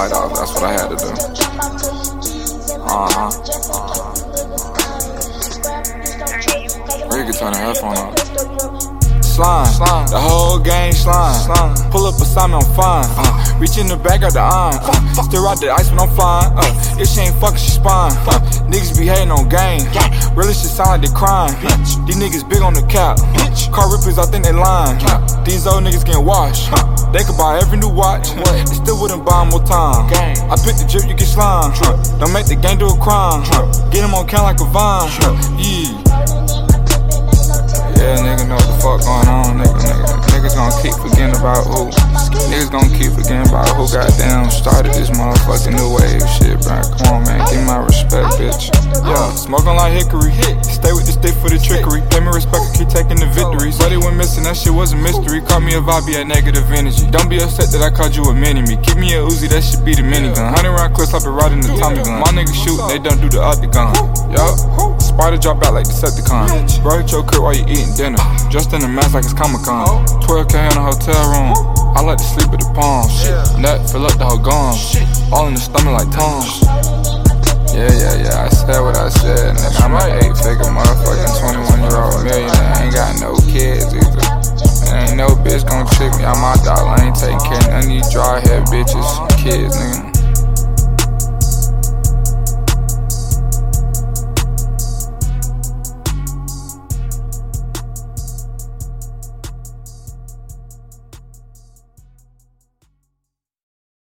light off. That's what I had to do. Uh huh. Where you can turn the headphone up slime. slime. The whole gang slime. slime. Pull up beside me, I'm fine. Uh, reach in the back of the arm. Uh, still out the ice when I'm flying. Uh, if she ain't fucking, she spine. Uh, niggas be hating on gang. Uh, really shit sound like they crying. Uh, these niggas big on the cap. Uh, car rippers, I think they lying. Uh, these old niggas getting washed. Uh, they could buy every new watch. They still wouldn't buy more time. Gang. I pick the drip, you get slime. Uh, don't make the gang do a crime. Uh, get him on count like a vine. Uh, yeah. Yeah, nigga know what the fuck going on, nigga, nigga. Niggas gonna keep forgetting about who. Niggas gonna keep forgetting about who goddamn started this motherfucking new wave shit, bro. Come on, man, give my respect, bitch. Yeah, smoking like hickory. Stay with the stick for the trickery. Pay me respect, keep taking the victories. But went missing, that shit was a mystery. Call me a vibe, at negative energy. Don't be upset that I called you a mini me. Give me a Uzi, that should be the minigun. Hundred round clips, I be riding the Tommy gun. My niggas shoot, they don't do the other gun. Yup. Spider drop out like Decepticon. Bro, hit your crib while you eating dinner. Dressed in a mask like it's Comic Con. 12k in a hotel room. I like to sleep with the palms. Nut, fill up the whole gum. All in the stomach like tongues. Yeah, yeah, yeah, I said what I said, nigga. I'm an eight figure motherfucking 21 year old millionaire. Ain't got no kids either. And ain't no bitch gon' trick me on my dollar. I ain't taking care of none of these dry head bitches, kids, nigga.